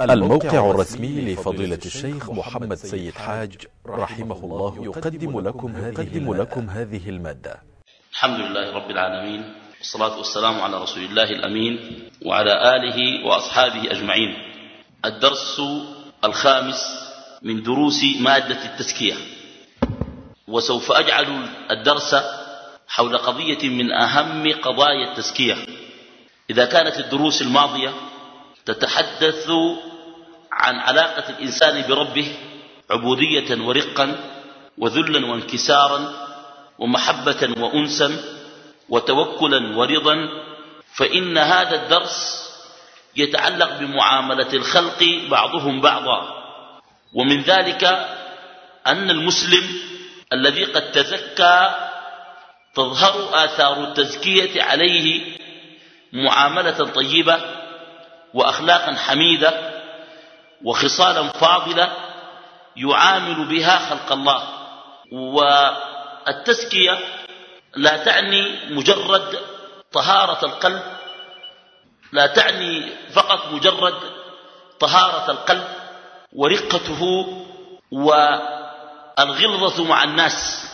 الموقع الرسمي لفضيلة الشيخ محمد سيد حاج رحمه الله يقدم لكم هذه, لكم هذه ا ل م ا د ة الحمد لله رب العالمين والصلاة والسلام على رسول الله الأمين وعلى آله وأصحابه أجمعين. الدرس الخامس من دروس مادة التزكية. وسوف أجعل الدرس حول قضية من أهم قضايا التزكية. إذا كانت الدروس الماضية تتحدث عن علاقة الإنسان بربه عبودية ورقا وذلا وانكسارا ومحبة وأنسا وتوكلا ورضا فإن هذا الدرس يتعلق بمعاملة الخلق بعضهم بعضا. ومن ذلك أن المسلم الذي قد تزكى تظهر آثار التزكية عليه معاملة طيبة وأخلاقا حميدة وخصالا فاضلة يعامل بها خلق الله. والتزكية لا تعني مجرد طهارة القلب لا تعني فقط مجرد طهارة القلب ورقته والغلظة مع الناس.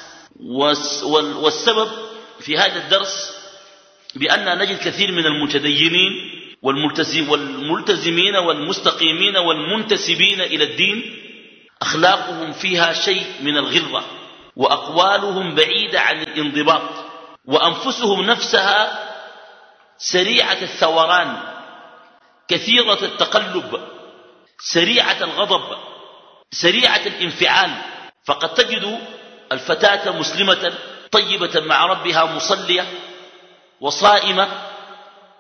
والسبب في هذا الدرس بأن نجد كثير من المتدينين والملتزم والملتزمين والمستقيمين والمنتسبين إلى الدين أخلاقهم فيها شيء من الغلظة وأقوالهم بعيدة عن الانضباط وأنفسهم نفسها سريعة الثوران كثيرة التقلب سريعة الغضب سريعة الانفعال. فقد تجد الفتاة مسلمة طيبة مع ربها مصلية وصائمة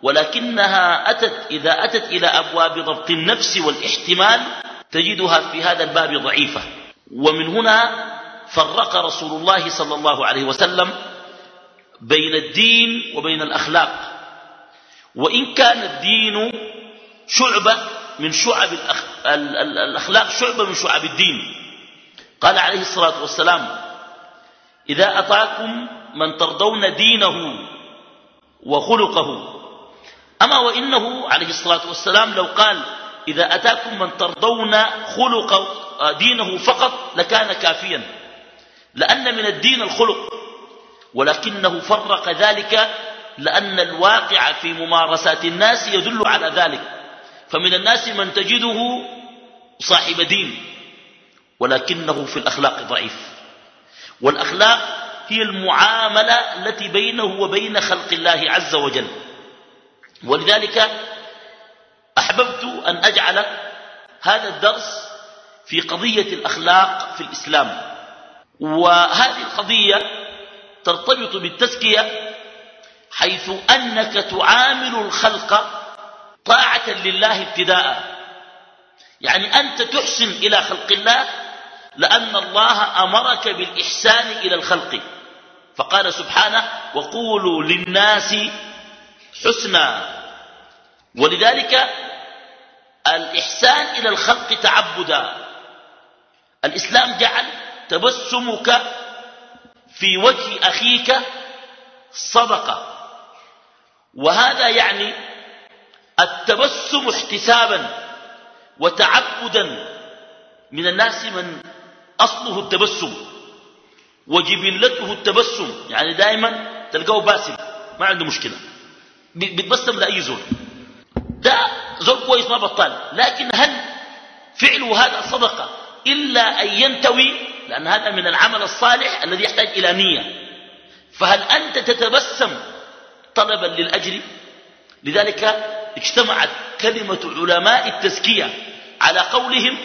ولكنها أتت إذا أتت إلى أبواب ضبط النفس والاحتمال تجدها في هذا الباب ضعيفة. ومن هنا فرق رسول الله صلى الله عليه وسلم بين الدين وبين الأخلاق. وإن كان الدين شعبة من شعب الأخلاق شعبة من شعب الدين. قال عليه الصلاة والسلام إذا أطاكم من ترضون دينه وخلقه أما وإنه عليه الصلاة والسلام لو قال إذا أتاكم من ترضون خلق دينه فقط لكان كافيا لأن من الدين الخلق ولكنه فرق ذلك لأن الواقع في ممارسات الناس يدل على ذلك. فمن الناس من تجده صاحب دين ولكنه في الأخلاق ضعيف. والأخلاق هي المعاملة التي بينه وبين خلق الله عز وجل. ولذلك أحببت أن أجعل هذا الدرس في قضية الأخلاق في الإسلام. وهذه القضية ترتبط بالتزكية حيث أنك تعامل الخلق طاعة لله ابتداء. يعني أنت تحسن إلى خلق الله لأن الله أمرك بالإحسان إلى الخلق. فقال سبحانه وقولوا للناس حسنا ولذلك الإحسان إلى الخلق تعبدا. الإسلام جعل تبسمك في وجه أخيك صدقة. وهذا يعني التبسم احتسابا وتعبدا. من الناس من أصله التبسم وجبلته التبسم. يعني دائما تلقاه باسم ما عنده مشكلة. بيتبسم لأي زول. ده زول كويس ما بطال لكن هل فعله هذا صدقة إلا أن ينتوي؟ لأن هذا من العمل الصالح الذي يحتاج إلى نية. فهل أنت تتبسم طلبا للأجر؟ لذلك اجتمعت كلمة علماء التزكية على قولهم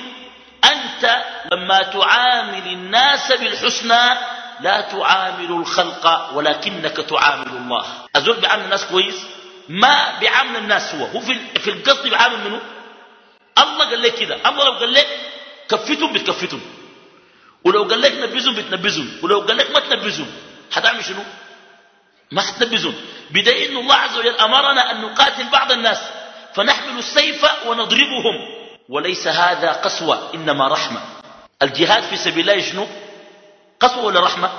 أنت لما تعامل الناس بالحسنى لا تعامل الخلق ولكنك تعامل الله. أزول بعامل الناس كويس؟ ما بيعامل الناس هو. هو في القصد بيعامل منه الله قال لك كده. الله لو قال لك كفتهم بتكفتهم. ولو قال لك نبذهم بتنبذهم. ولو قال لك ما تنبذهم. حتعمل شنو؟ ما حتنبذهم بدليل إن الله عز وجل أمرنا أن نقاتل بعض الناس. فنحمل السيف ونضربهم. وليس هذا قسوة إنما رحمة. الجهاد في سبيل الله شنو؟ قسوه ولا رحمة؟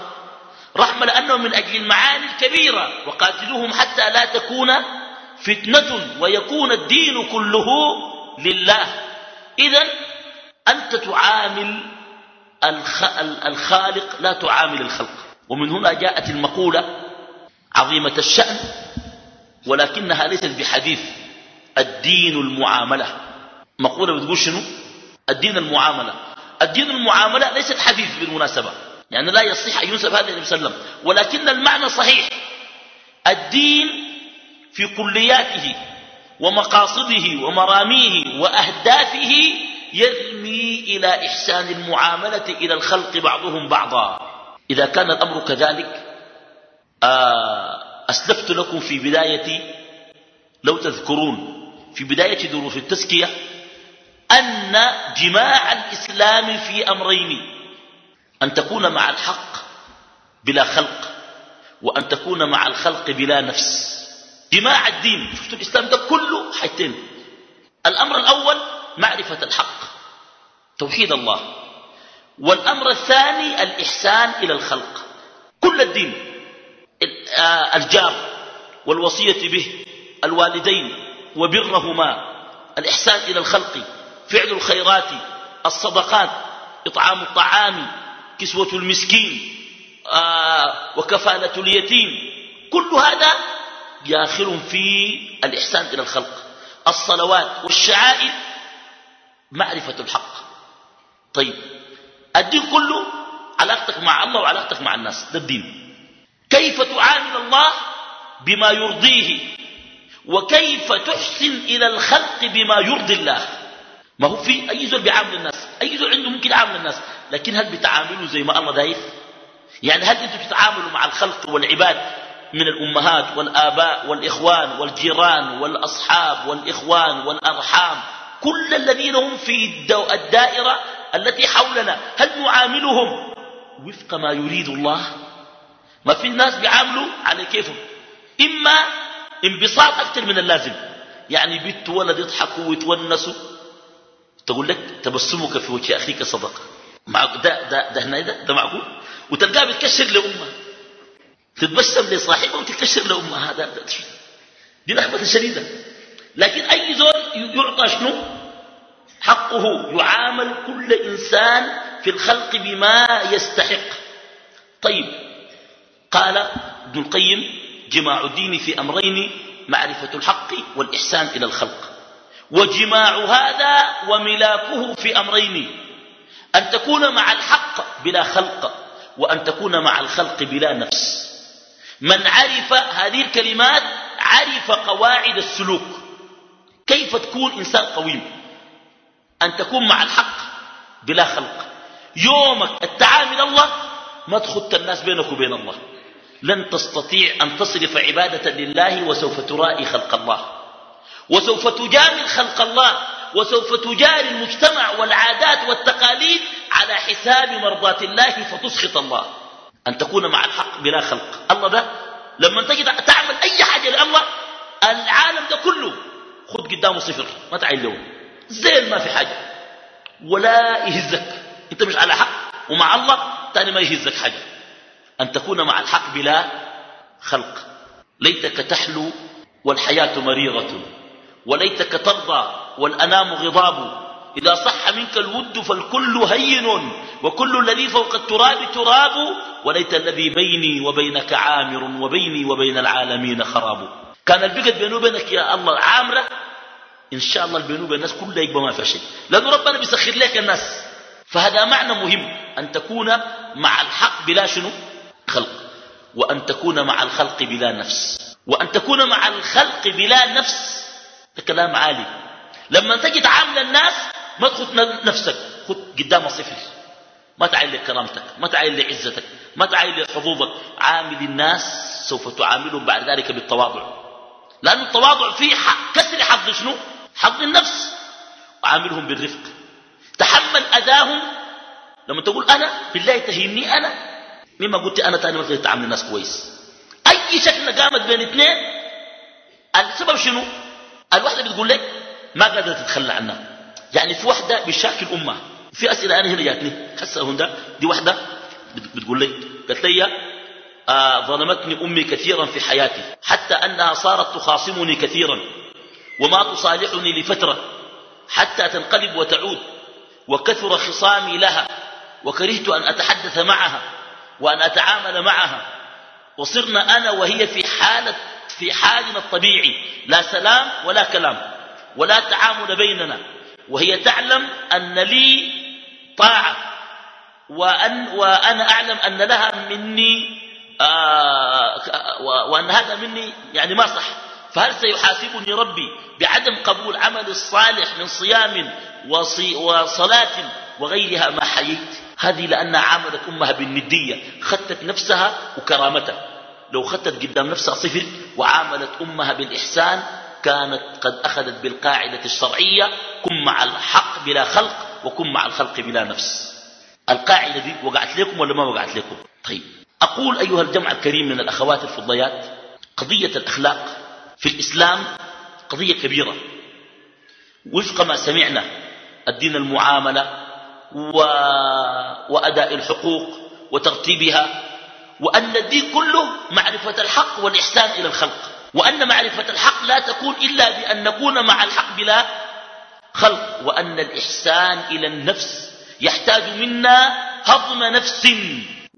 رحمة لأنه من أجل المعاني الكبيرة وقاتلوهم حتى لا تكون فتنة ويكون الدين كله لله. إذا أنت تعامل الخالق لا تعامل الخلق. ومن هنا جاءت المقولة عظيمة الشأن ولكنها ليست بحديث الدين المعاملة. مقولة بتقول شنو؟ الدين المعاملة. الدين المعاملة ليست حديث بالمناسبة. يعني لا يصح أن ينسب هذا النبي صلى الله عليه وسلم. ولكن المعنى صحيح. الدين في كلياته ومقاصده ومراميه وأهدافه يرمي إلى إحسان المعاملة إلى الخلق بعضهم بعضا. إذا كان الأمر كذلك آه، أسلفت لكم في بداية لو تذكرون في بداية دروس التزكية أن جماع الإسلام في أمرين. أن تكون مع الحق بلا خلق وأن تكون مع الخلق بلا نفس. جماع الدين شفت الإسلام ده كله حيتين الأمر الأول معرفة الحق توحيد الله. والأمر الثاني الإحسان إلى الخلق. كل الدين آه، الجار والوصية به الوالدين وبرهما الإحسان إلى الخلق فعل الخيرات الصدقات إطعام الطعام كسوة المسكين. آه وكفالة اليتيم. كل هذا داخل في الإحسان إلى الخلق. الصلوات والشعائر معرفة الحق. طيب الدين كله علاقتك مع الله وعلاقتك مع الناس ده الدين. كيف تعامل الله بما يرضيه؟ وكيف تحسن إلى الخلق بما يرضي الله؟ ما هو في أي زول بيعامل الناس؟ أي زول عنده ممكن يعامل الناس. لكن هل بتعاملوا زي ما الله داير يعني هل أنتم بتتعاملوا مع الخلق والعباد من الأمهات والآباء والإخوان والجيران والأصحاب والإخوان والأرحام؟ كل الذين هم في الدائرة التي حولنا هل نعاملهم وفق ما يريد الله؟ ما في الناس بيعاملوا على كيفهم. إما انبساط أكثر من اللازم. يعني بيت ولد يضحكوا ويتونسوا. تقول لك تبسمك في وجه أخيك صدقة. مع ده, ده, ده, هنا ده, ده معقول؟ وتلقاه بيتكشر لأمه تتبسم لصاحبه وتتكشر لأمه هذا دي رحمة شديدة. لكن أي زول يعطى شنو؟ حقه يعامل كل إنسان في الخلق بما يستحق. طيب قال ابن القيم جماع الدين في أمرين معرفة الحق والإحسان إلى الخلق. وجماع هذا وملاكه في أمرين أن تكون مع الحق بلا خلق وأن تكون مع الخلق بلا نفس. من عرف هذه الكلمات عرف قواعد السلوك. كيف تكون إنسان قويم أن تكون مع الحق بلا خلق. يومك التعامل الله ما تخط الناس بينك وبين الله. لن تستطيع أن تصرف عبادة لله وسوف ترائي خلق الله. وسوف تجامل خلق الله وسوف تجاري المجتمع والعادات والتقاليد على حساب مرضات الله فتسخط الله. أن تكون مع الحق بلا خلق. الله ده لما تجد تعمل أي حاجة لله العالم ده كله خد قدامه صفر ما تعين له. زي ما في حاجة. ولا يهزك. أنت مش على حق. ومع الله تاني ما يهزك حاجة. أن تكون مع الحق بلا خلق. ليتك تحلو والحياة مريضة. وليتك ترضى والأنام غضاب. إذا صح منك الود فالكل هين وكل الذي فوق التراب تراب. وليت الذي بيني وبينك عامر وبيني وبين العالمين خراب. كان البقد بينه وبينك يا الله عامرة. إن شاء الله البينه وبين الناس كله يقبى ما في شيء. لأنه ربنا بيسخر لك الناس. فهذا معنى مهم. أن تكون مع الحق بلا شنو؟ خلق. وأن تكون مع الخلق بلا نفس. وأن تكون مع الخلق بلا نفس. كلام عالي. لما تجي تعامل الناس ما تخذ نفسك خذ قدام صفر. ما تعاين لكرامتك ما تعاين لعزتك ما تعاين لحظوظك. عامل الناس سوف تعاملهم بعد ذلك بالتواضع. لأن التواضع فيه حق كسر حظ شنو؟ حظ النفس. وعاملهم بالرفق. تحمل أذاهم. لما تقول أنا بالله تهيني أنا. مما قلت أنا تاني ما تعامل الناس كويس. أي شكل قامت بين اثنين السبب شنو؟ الواحدة بتقول لك ما قادرة تتخلى عنها. يعني في واحدة بشاكل أمها في أسئلة أنا هنا جاتني. هسه هنا دي واحدة بتقول لي قالت لي آه ظلمتني أمي كثيرا في حياتي. حتى أنها صارت تخاصمني كثيرا. وما تصالحني لفترة. حتى تنقلب وتعود. وكثر خصامي لها. وكرهت أن أتحدث معها. وأن أتعامل معها. وصرنا أنا وهي في حالة في حالنا الطبيعي. لا سلام ولا كلام. ولا تعامل بيننا. وهي تعلم أن لي طاعة. وأن وأنا أعلم أن لها مني آه وأن هذا مني يعني ما صح. فهل سيحاسبني ربي بعدم قبول عمل الصالح من صيام وصلاة وغيرها ما حييت؟ هذه لأنها عاملت أمها بالندية. خدت نفسها وكرامتها. لو خدت قدام نفسها صفر وعاملت أمها بالإحسان كانت قد أخذت بالقاعدة الشرعية كن مع الحق بلا خلق وكن مع الخلق بلا نفس. القاعدة دي وقعت لكم ولا ما وقعت لكم؟ طيب. أقول أيها الجمع الكريم من الأخوات الفضيات قضية الأخلاق في الإسلام قضية كبيرة. وفق ما سمعنا الدين المعاملة و... وأداء الحقوق وترتيبها وأن الدين كله معرفة الحق والإحسان إلى الخلق. وأن معرفة الحق لا تكون إلا بأن نكون مع الحق بلا خلق. وأن الإحسان إلى النفس يحتاج منا هضم نفس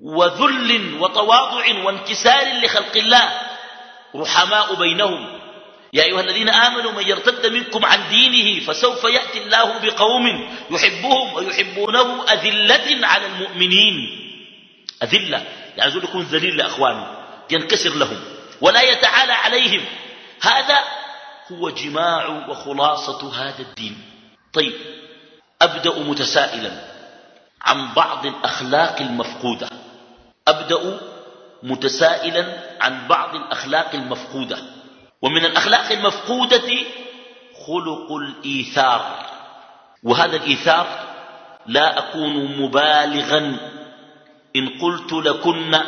وذل وتواضع وانكسار لخلق الله. رحماء بينهم. يا أيها الذين آمنوا من يرتد منكم عن دينه فسوف يأتي الله بقوم يحبهم ويحبونه أذلة على المؤمنين. أذلة يعني زول يكون ذليل لأخوانه ينكسر لهم ولا يتعالى عليهم. هذا هو جماع وخلاصة هذا الدين. طيب أبدأ متسائلا عن بعض الأخلاق المفقودة. أبدأ متسائلا عن بعض الأخلاق المفقودة. ومن الأخلاق المفقودة خلق الإيثار. وهذا الإيثار لا أكون مبالغا إن قلت لكن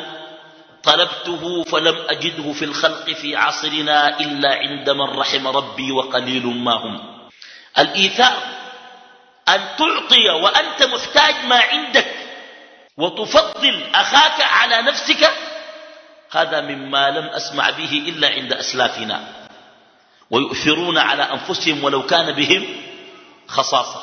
طلبته فلم أجده في الخلق في عصرنا إلا عند من رحم ربي وقليل ما هم. الإيثار أن تعطي وأنت محتاج ما عندك وتفضل أخاك على نفسك هذا مما لم أسمع به إلا عند أسلافنا. ويؤثرون على أنفسهم ولو كان بهم خصاصة.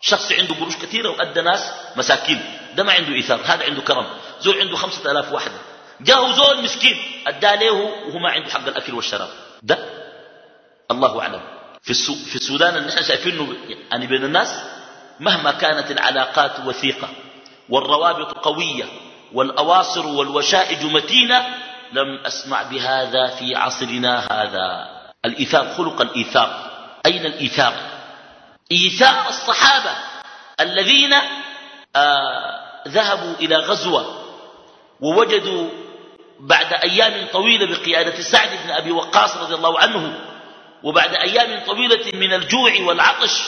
شخص عنده قروش كثيرة وأدى ناس مساكين. ده ما عنده إيثار هذا عنده كرم. زول عنده خمسة آلاف واحدة جاءه زول مسكين أدى له وهو ما عنده حق الأكل والشراب. ده الله أعلم. في, السو في السودان اللي نحن شايفينه يعني بين الناس مهما كانت العلاقات وثيقة والروابط قوية والأواصر والوشائج متينة لم أسمع بهذا في عصرنا هذا. الإيثار خلق الإيثار. أين الإيثار؟ إيثار الصحابة الذين آه ذهبوا إلى غزوة ووجدوا بعد أيام طويلة بقيادة سعد بن أبي وقاص رضي الله عنه وبعد أيام طويلة من الجوع والعطش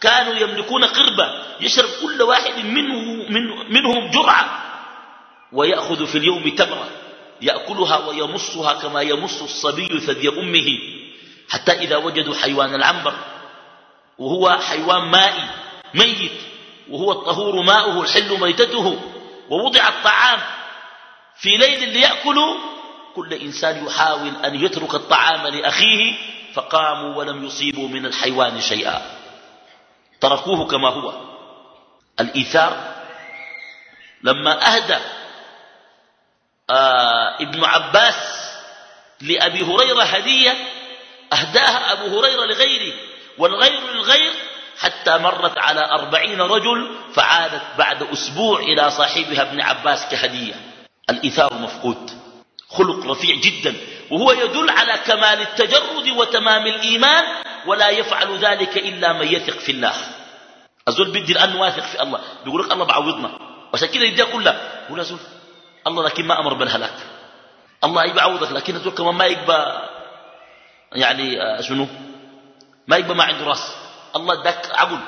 كانوا يملكون قربة يشرب كل واحد منه من منهم جرعة ويأخذ في اليوم تمرة يأكلها ويمصها كما يمص الصبي ثدي أمه حتى إذا وجدوا حيوان العنبر وهو حيوان مائي ميت وهو الطهور ماؤه الحل ميتته ووضع الطعام في ليل ليأكلوا كل إنسان يحاول أن يترك الطعام لأخيه فقاموا ولم يصيبوا من الحيوان شيئا. تركوه كما هو. الإيثار لما أهدى آه ابن عباس لأبي هريرة هدية أهداها أبو هريرة لغيره والغير للغير حتى مرت على أربعين رجل فعادت بعد أسبوع إلى صاحبها ابن عباس كهدية. الإيثار مفقود. خلق رفيع جدا. وهو يدل على كمال التجرد وتمام الإيمان ولا يفعل ذلك إلا من يثق في الله. أزول بدي الآن واثق في الله. بيقول لك الله بعوضنا. عشان كده يديها كلها. يقول أزول الله لكن ما أمر بالهلاك. الله يبعوضك لكن أزول كمان ما يقبى يعني آه، شنو؟ ما يقبى ما عنده راس. الله اداك عقل.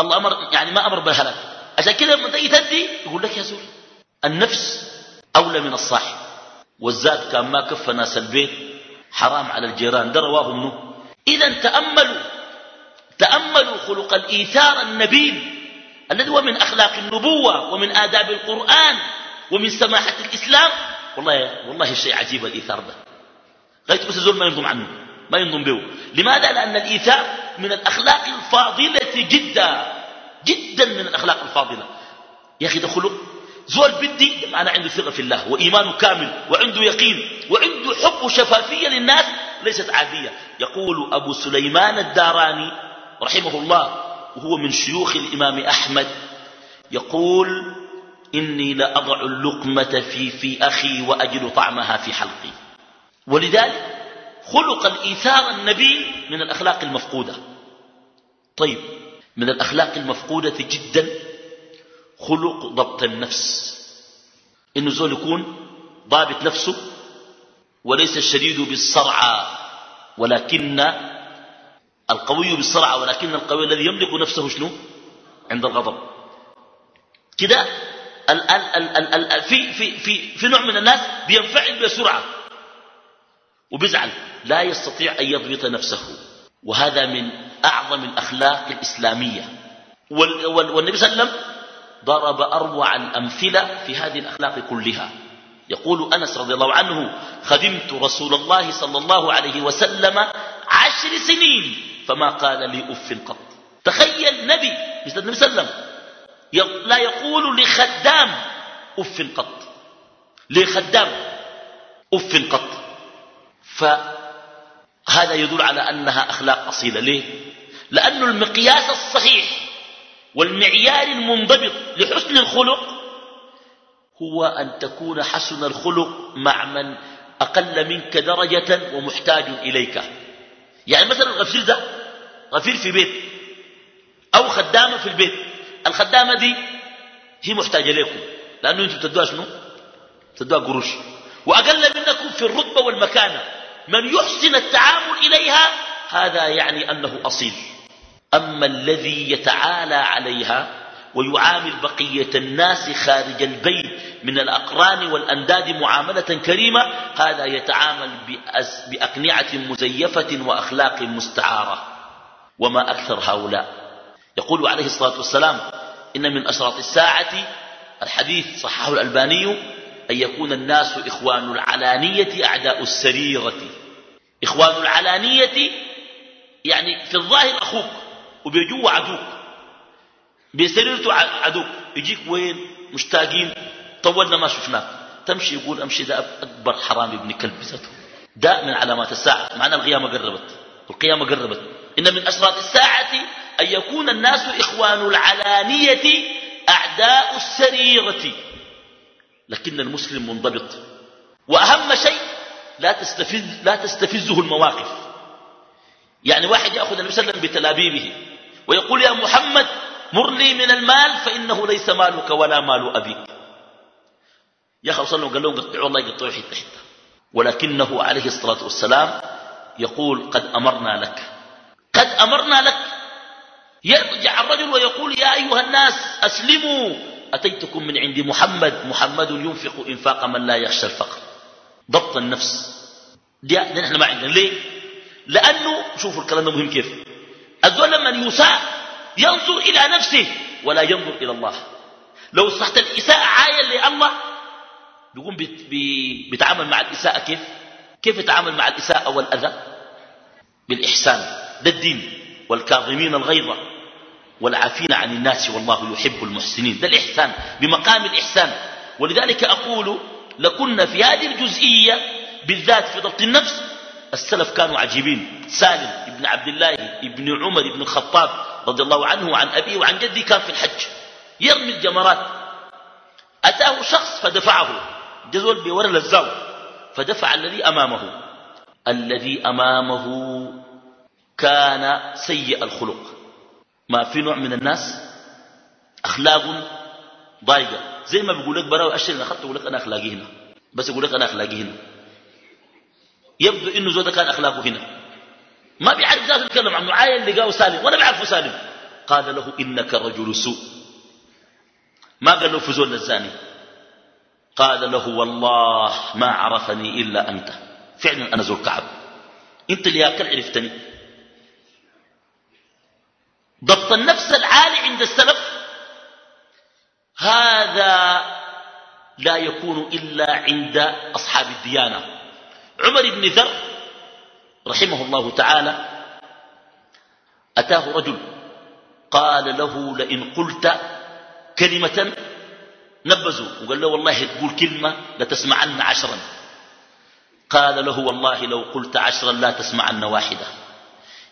الله أمر يعني ما أمر بالهلاك. عشان كده لما تيجي تدي يقول لك يا زول النفس أولى من الصاحب. والزاد كان ما كف ناس البيت حرام على الجيران. ده رواه منه. اذا تاملوا تأملوا خلق الإيثار النبيل الذي هو من أخلاق النبوة ومن آداب القرآن ومن سماحة الإسلام. والله والله شيء عجيب الإيثار ده. غايه بس زول ما ينضم عنه ما ينضم به. لماذا؟ لأن الإيثار من الأخلاق الفاضلة جدا جدا من الأخلاق الفاضلة. يا أخي ده خلق زول بدي أنا عنده ثقة في الله وإيمانه كامل وعنده يقين وعنده حب وشفافية للناس ليست عادية. يقول أبو سليمان الداراني رحمه الله وهو من شيوخ الإمام أحمد يقول إني لأضع اللقمة في في أخي وأجد طعمها في حلقي. ولذلك خلق الإيثار النبي من الأخلاق المفقودة. طيب من الأخلاق المفقودة جدا خلق ضبط النفس. إنه زول يكون ضابط نفسه وليس الشديد بالصرعى ولكن القوي بالصرعى ولكن القوي الذي يملك نفسه شنو؟ عند الغضب. كده في, في, في, في نوع من الناس بينفعل بسرعة وبيزعل. لا يستطيع أن يضبط نفسه. وهذا من أعظم الأخلاق الإسلامية. والنبي صلى الله عليه وسلم ضرب أروع الأمثلة في هذه الأخلاق كلها. يقول أنس رضي الله عنه خدمت رسول الله صلى الله عليه وسلم عشر سنين فما قال لي أف قط. تخيل نبي مثل النبي صلى الله عليه وسلم لا يقول لخدام أف قط. لخدام أف قط. فهذا يدل على أنها أخلاق أصيلة. ليه؟ لأن المقياس الصحيح والمعيار المنضبط لحسن الخلق هو أن تكون حسن الخلق مع من أقل منك درجة ومحتاج إليك. يعني مثلا الغفير ده غفير في بيت أو خدامة في البيت. الخدامة دي هي محتاجة لكم لأنه أنتم تدوها شنو؟ تدوها قروش. وأقل منكم في الرتبة والمكانة. من يحسن التعامل إليها هذا يعني أنه أصيل. أما الذي يتعالى عليها ويعامل بقية الناس خارج البيت من الأقران والأنداد معاملة كريمة هذا يتعامل بأقنعة مزيفة وأخلاق مستعارة. وما أكثر هؤلاء. يقول عليه الصلاة والسلام إن من أشراط الساعة الحديث صححه الألباني أن يكون الناس إخوان العلانية أعداء السريرة. إخوان العلانية يعني في الظاهر أخوك وبيجوا عدوك بسريرته عدوك يجيك وين؟ مشتاقين طولنا ما شفناك تمشي يقول أمشي ده أكبر حرام ابن كلب ذاته ده من علامات الساعة معنى القيامة قربت القيامة قربت إن من أشراط الساعة أن يكون الناس إخوان العلانية أعداء السريرة لكن المسلم منضبط وأهم شيء لا تستفز لا تستفزه المواقف. يعني واحد يأخذ النبي صلى الله عليه وسلم بتلابيبه ويقول يا محمد مر لي من المال فإنه ليس مالك ولا مال أبيك. يا أخي الله قال لهم قطعوا الله يقطعوا حتة حتة ولكنه عليه الصلاة والسلام يقول قد أمرنا لك. قد أمرنا لك. يرجع الرجل ويقول يا أيها الناس أسلموا. أتيتكم من عند محمد. محمد ينفق إنفاق من لا يخشى الفقر. ضبط النفس. دي نحن ما عندنا. ليه؟ لأنه شوفوا الكلام ده مهم كيف. الزول لما يساء ينظر إلى نفسه ولا ينظر إلى الله. لو صحت الإساءة عاية لله بيقوم بيتعامل مع الإساءة كيف؟ كيف يتعامل مع الإساءة والأذى بالإحسان. ده الدين. والكاظمين الغيظ والعافين عن الناس والله يحب المحسنين. ده الإحسان. بمقام الإحسان. ولذلك أقول لكنا في هذه الجزئية بالذات في ضبط النفس. السلف كانوا عجيبين. سالم ابن عبد الله ابن عمر ابن الخطاب رضي الله عنه وعن أبيه وعن جدي كان في الحج. يرمي الجمرات. أتاه شخص فدفعه. جزول بورا للزاو. فدفع الذي أمامه. الذي أمامه كان سيء الخلق. ما في نوع من الناس؟ أخلاق ضايقة. زي ما بيقول لك براوي أشر أنا أخذت يقول لك أنا أخلاقي هنا. بس يقول لك أنا أخلاقي هنا. يبدو إنه زوده كان أخلاقه هنا. ما بيعرف ذاته يتكلم عن معايا اللي قاله سالم. ولا بيعرفه سالم. قال له إنك رجل سوء. ما قال له فزول الزاني قال له والله ما عرفني إلا أنت. فعلا أنا ذو الكعب أنت اللي ياكل عرفتني. ضبط النفس العالي عند السلف هذا لا يكون إلا عند أصحاب أتاه رجل قال له لئن قلت كلمة نبذوا وقال له والله تقول كلمة لتسمعن عشرا. قال له والله لو قلت عشرا لا تسمعن واحدة.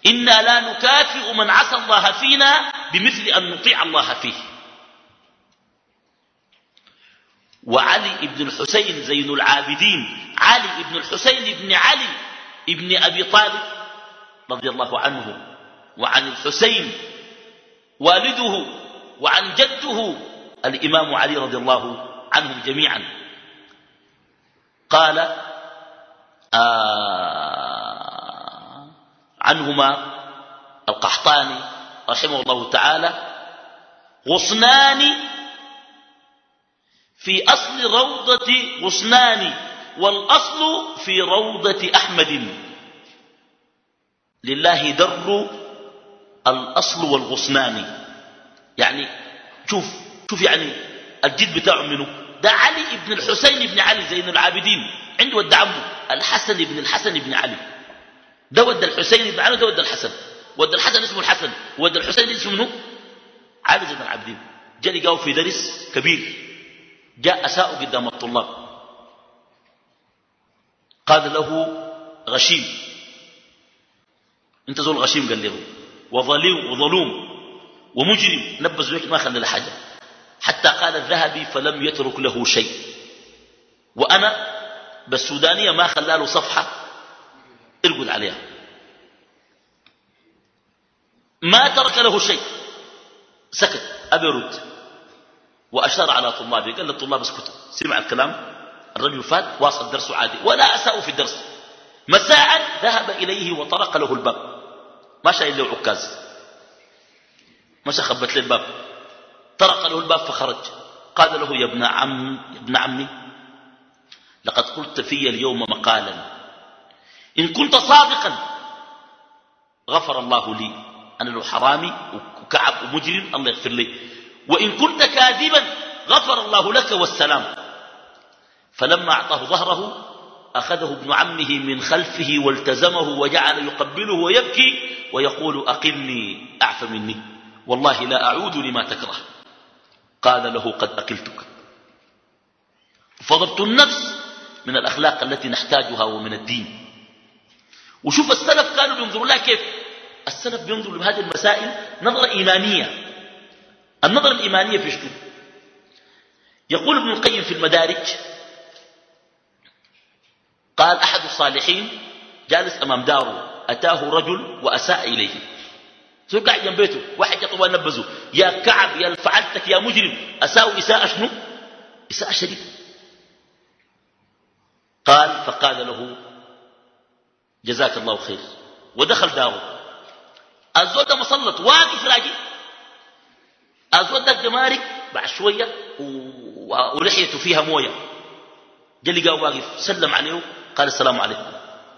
إنا لا نكافئ من عصى الله فينا بمثل أن نطيع الله فيه. وعلي بن الحسين زين العابدين علي بن الحسين بن علي بن أبي طالب رضي الله عنه وعن الحسين والده وعن جده الإمام علي رضي الله عنهم جميعا. قال آه عنهما القحطاني رحمه الله تعالى غصنان في أصل روضة غصنان والأصل في روضة أحمد. لله در الأصل والغصنان. يعني شوف شوف يعني الجد بتاعه منه ده علي بن الحسين بن علي زين العابدين. عنده ود عمه الحسن بن الحسن بن علي. ده ود الحسين بن علي ده ود الحسن. ود الحسن اسمه الحسن. ود الحسين اسمه منه علي زين العابدين. جاء لقاه في درس كبير. جاء أساء قدام الطلاب. قال له غشيم. أنت زول غشيم؟ قال له. وظلوم وظلوم ومجرم. نبذ لك ما خلى له حاجة حتى قال الذهبي فلم يترك له شيء. وأنا بالسودانية ما خلى له صفحة ارقد عليها. ما ترك له شيء. سكت. أبي يرد وأشار على طلابه قال للطلاب اسكتوا. سمع الكلام؟ الرجل فات واصل درسه عادي ولا أساء في الدرس. مساء ذهب إليه وطرق له الباب. ما شايل له عكاز. مشى خبت له الباب. طرق له الباب فخرج. قال له يا ابن عم يا ابن عمي لقد قلت في اليوم مقالا. إن كنت صادقا غفر الله لي. أنا لو حرامي وكعب ومجرم الله يغفر لي. وإن كنت كاذبا غفر الله لك والسلام. فلما أعطاه ظهره أخذه ابن عمه من خلفه والتزمه وجعل يقبله ويبكي ويقول أقلني أعف مني. والله لا أعود لما تكره. قال له قد أقلتك. فضبط النفس من الأخلاق التي نحتاجها ومن الدين. وشوف السلف كانوا بينظروا لها كيف؟ السلف بينظروا لهذه المسائل نظرة إيمانية. النظرة الإيمانية في شنو؟ يقول ابن القيم في المدارج قال أحد الصالحين جالس أمام داره أتاه رجل وأساء إليه. سو قاعد جنب بيته واحد طوال نبزه. يا كعب يا فعلتك يا مجرم. أساء إساءة شنو؟ إساءة شديدة قال فقال له جزاك الله خير. ودخل داره. الزول ده مسلط واقف راجل. الزول ده جمارك بعد شوية ولحيته فيها موية. جا لقاه واقف سلم عليه قال السلام عليكم.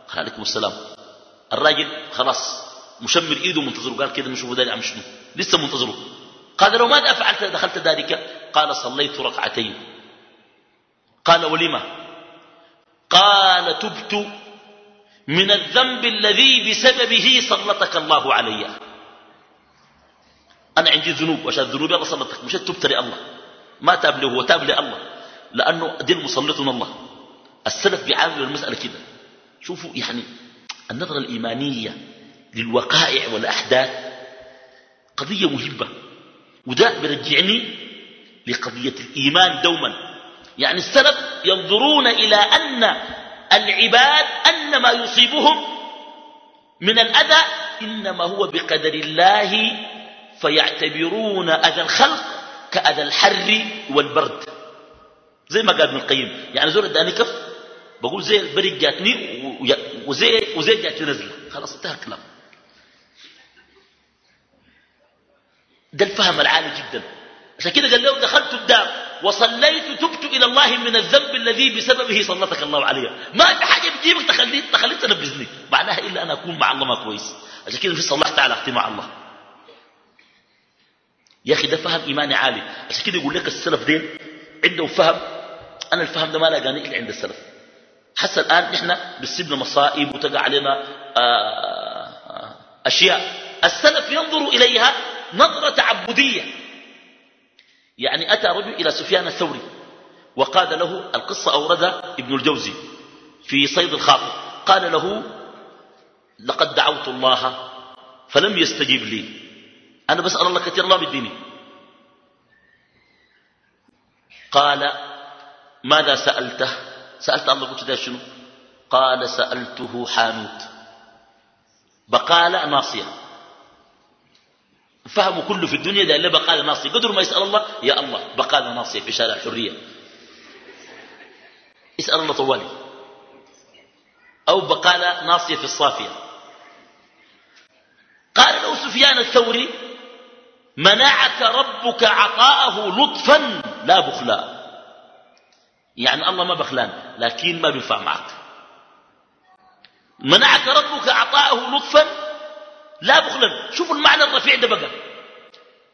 قال عليكم السلام. الراجل خلاص مشمر إيده منتظره قال كده نشوفه ده عم شنو؟ لسه منتظره. قال لو ماذا فعلت؟ دخلت ذلك قال صليت ركعتين. قال ولما قال تبت من الذنب الذي بسببه سلطك الله علي. أنا عندي ذنوب وعشان ذنوبي الله سلطك مش تبت لله ما تاب له هو تاب لله لأنه دين مسلطنا الله. السلف بيعاملوا المسألة كده. شوفوا يعني النظرة الإيمانية للوقائع والأحداث قضية مهمة. وده برجعني لقضية الإيمان دوما. يعني السلف ينظرون إلى أن العباد أن ما يصيبهم من الأذى إنما هو بقدر الله فيعتبرون أذى الخلق كأذى الحر والبرد. زي ما قال ابن القيم يعني زول اداني كف بقول زي البرد جاتني وزي, وزي جاتني نزلة. خلاص انتهى الكلام. ده الفهم العالي جدا. عشان كده قال له دخلت الدار وصليت تبت إلى الله من الذنب الذي بسببه صلتك الله علي. ما في حاجة بتجيبك تخليك تخليك تنبذني معناها إلا أنا أكون مع الله ما كويس. عشان كده في صلحت على أختي مع الله. يا أخي ده فهم إيماني عالي. عشان كده يقول لك السلف دين عنده فهم. أنا الفهم ده ما لاقاني إلا عند السلف. حتى الآن نحن بتصيبنا مصائب وتقع علينا آه، آه، أشياء. السلف ينظر إليها نظرة عبودية يعني أتى رجل إلى سفيان الثوري وقال له القصة أوردها ابن الجوزي في صيد الخاطر. قال له لقد دعوت الله فلم يستجيب لي. أنا بسأل الله كثير الله بالديني قال ماذا سألته؟ سألت الله قلت شنو؟ قال سألته حانوت. بقالة ناصية. فهموا كله في الدنيا ده اللي بقالة ناصية. قدر ما يسأل الله يا الله بقالة ناصية في شارع الحرية. اسأل الله طوالي. أو بقالة ناصية في الصافية. قال له سفيان الثوري منعك ربك عطاءه لطفا لا بخلا يعني الله ما بخلان لكن ما بينفع معك. منعك ربك عطاءه لطفا لا بخلا. شوفوا المعنى الرفيع ده بقى.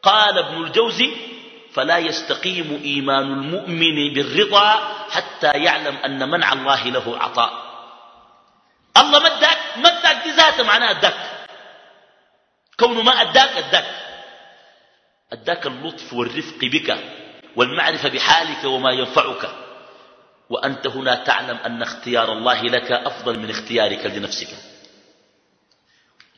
قال ابن الجوزي فلا يستقيم إيمان المؤمن بالرضا حتى يعلم أن منع الله له عطاء. الله ما اداك ما اداك ذاته معناها أداك. كونه ما أداك أداك. أداك اللطف والرفق بك والمعرفة بحالك وما ينفعك. وأنت هنا تعلم أن اختيار الله لك أفضل من اختيارك لنفسك.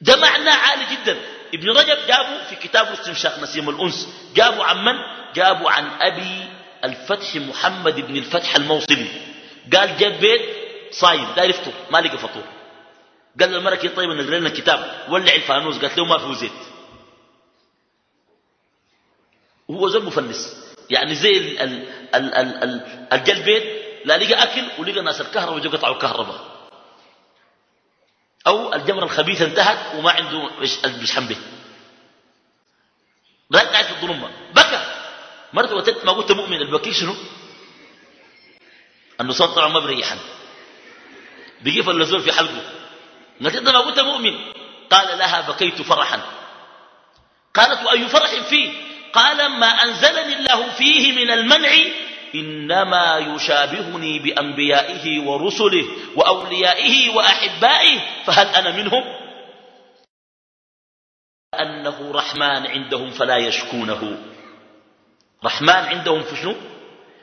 ده معنى عالي جدا. ابن رجب جابوا في كتابه استنشاق نسيم الأنس. جابوا عن من؟ جابوا عن أبي الفتح محمد بن الفتح الموصلي. قال جاب بيت صايم داير يفطر ما لقى فطور. قال للمرأة طيب نقرأ لنا الكتاب. ولع الفانوس قالت له ما فيه زيت وهو زول مفلس. يعني زي ال ال ال ال ال الجل بيت لا لقى أكل ولقى ناس الكهرباء جو قطعوا الكهرباء. أو الجمرة الخبيثة انتهت وما عنده بيشحن به لا قاعد في الظلمة بكى. مرته وتت ما قلت مؤمن. البكي شنو؟ النصاب طبعا ما بريحا. بيقف النزول في حلقه. قالت ما قلت مؤمن. قال لها بكيت فرحا. قالت وأي فرح فيه؟ قال ما أنزلني الله فيه من المنع إنما يشابهني بأنبيائه ورسله وأوليائه وأحبائه فهل أنا منهم؟ أنه رحمن عندهم فلا يشكونه. رحمن عندهم في شنو؟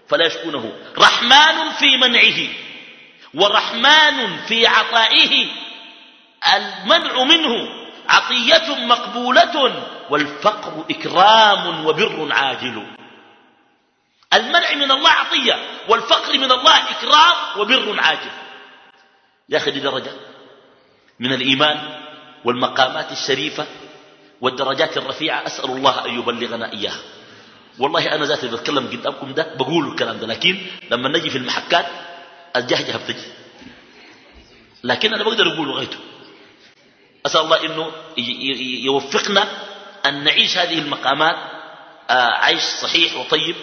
فلا يشكونه. رحمن في منعه ورحمن في عطائه. المنع منه. عطية مقبولة والفقر إكرام وبر عاجل. المنع من الله عطية والفقر من الله إكرام وبر عاجل. يا أخي دي درجة من الإيمان والمقامات الشريفة والدرجات الرفيعة. أسأل الله أن يبلغنا إياها. والله أنا ذاتي بتكلم قدامكم ده بقول الكلام ده لكن لما نجي في المحكات الجهجة بتجي. لكن أنا بقدر أقول غيته أسأل الله أنه يوفقنا أن نعيش هذه المقامات عيش صحيح وطيب.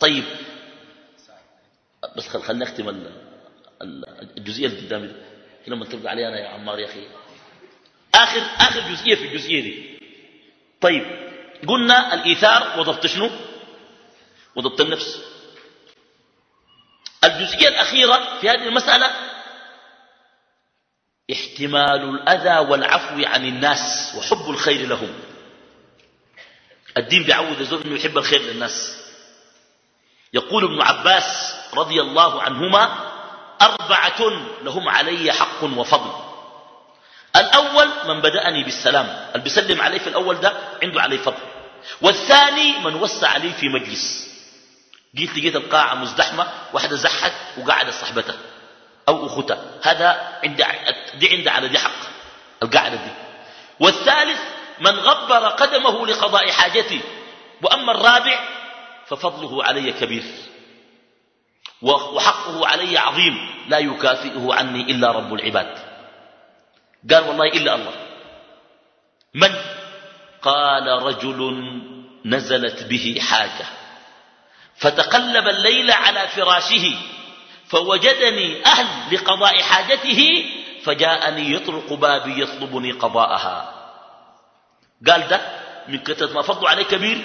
طيب. بس خل خلنا نختم الجزئية اللي قدامي لما تبقى عليها أنا يا عمار يا أخي. آخر, آخر جزئية في الجزئية دي. طيب. قلنا الإيثار وضبط شنو؟ وضبط النفس. الجزئية الأخيرة في هذه المسألة احتمال الأذى والعفو عن الناس وحب الخير لهم. الدين بيعود الزول إنه يحب الخير للناس. يقول ابن عباس رضي الله عنهما أربعة لهم علي حق وفضل. الأول من بدأني بالسلام. اللي بيسلم عليه في الأول ده عنده عليه فضل. والثاني من وسع عليه في مجلس. جيت لقيت القاعة مزدحمة واحدة زحت وقعدت صحبتها أو أختها هذا عند دي عند على دي حق القاعدة دي. والثالث من غبر قدمه لقضاء حاجته وأما الرابع ففضله علي كبير. وحقه علي عظيم. لا يكافئه عني إلا رب العباد. قال والله إلا الله. من؟ قال رجل نزلت به حاجة. فتقلب الليل على فراشه. فوجدني أهل لقضاء حاجته فجاءني يطرق بابي يطلبني قضاءها. قال ده من كثرة ما فضل عليه كبير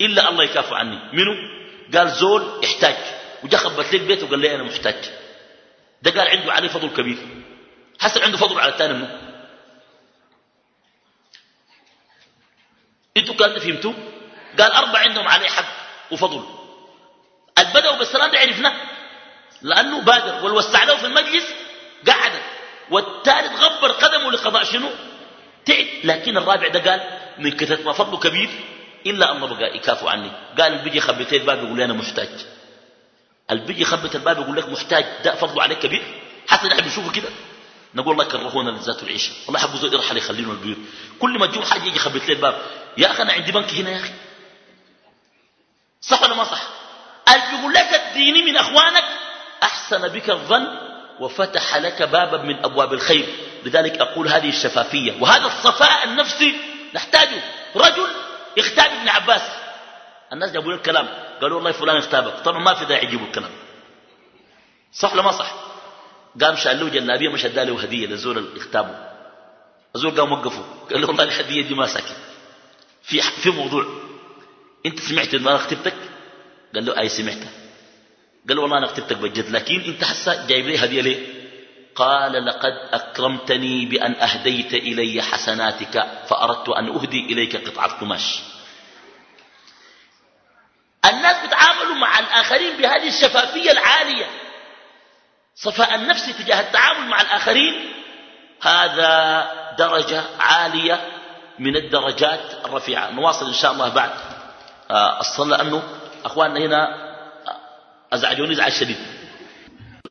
إلا الله يكافئ عني. منه قال زول احتاج وجا خبت لي البيت وقال لي أنا محتاج. ده قال عنده عليه فضل كبير. حسب عنده فضل على الثاني منه إنتوا كان فهمتوا؟ قال أربع عندهم عليه حق وفضل. البدأوا بالسلام ده عرفناه. لأنه بادر. والوسع له في المجلس قعد. والثالث غبر قدمه لقضاء شنو؟ تعب. لكن الرابع ده قال من كثرة ما فضله كبير إلا الله بقى يكافوا عني. قال بيجي خبيت الباب يقول لي أنا محتاج. البيجي خبت الباب يقول لك محتاج. ده فضله عليك كبير. حتى نحن بنشوفه كده؟ نقول الله كرهونا لذات العيشة الله حبوا زي يرحل يخلينا البيوت. كل ما تجيب حاجة يجي خبيت لي الباب. يا أخي أنا عندي بنك هنا يا أخي. صح ولا ما صح؟ اللي بيقول لك الديني من أخوانك أحسن بك الظن وفتح لك بابا من أبواب الخير. لذلك أقول هذه الشفافية. وهذا الصفاء النفسي نحتاجه. رجل اغتاب ابن عباس. الناس جابوا الكلام. قالوا والله فلان اغتابك. طبعا ما في داعي يجيبوا الكلام. صح ولا ما صح؟ قام شال له جلابية مش اداله هدية للزول اللي اغتابه. الزول قام وقفه. قال له والله الهدية دي ما ساكت. في في موضوع. انت سمعت ما أنا اختبتك؟ قال له أي سمعتها قال له والله أنا اختبتك بجد لكن أنت حسا جايب لي هدية ليه؟ قال لقد أكرمتني بأن أهديت إلي حسناتك فأردت أن أهدي إليك قطعة قماش. الناس بيتعاملوا مع الآخرين بهذه الشفافية العالية. صفاء النفس تجاه التعامل مع الآخرين هذا درجة عالية من الدرجات الرفيعة. نواصل إن شاء الله بعد. الصلاه لأنه أخواننا هنا أزعجوني إزعاج شديد.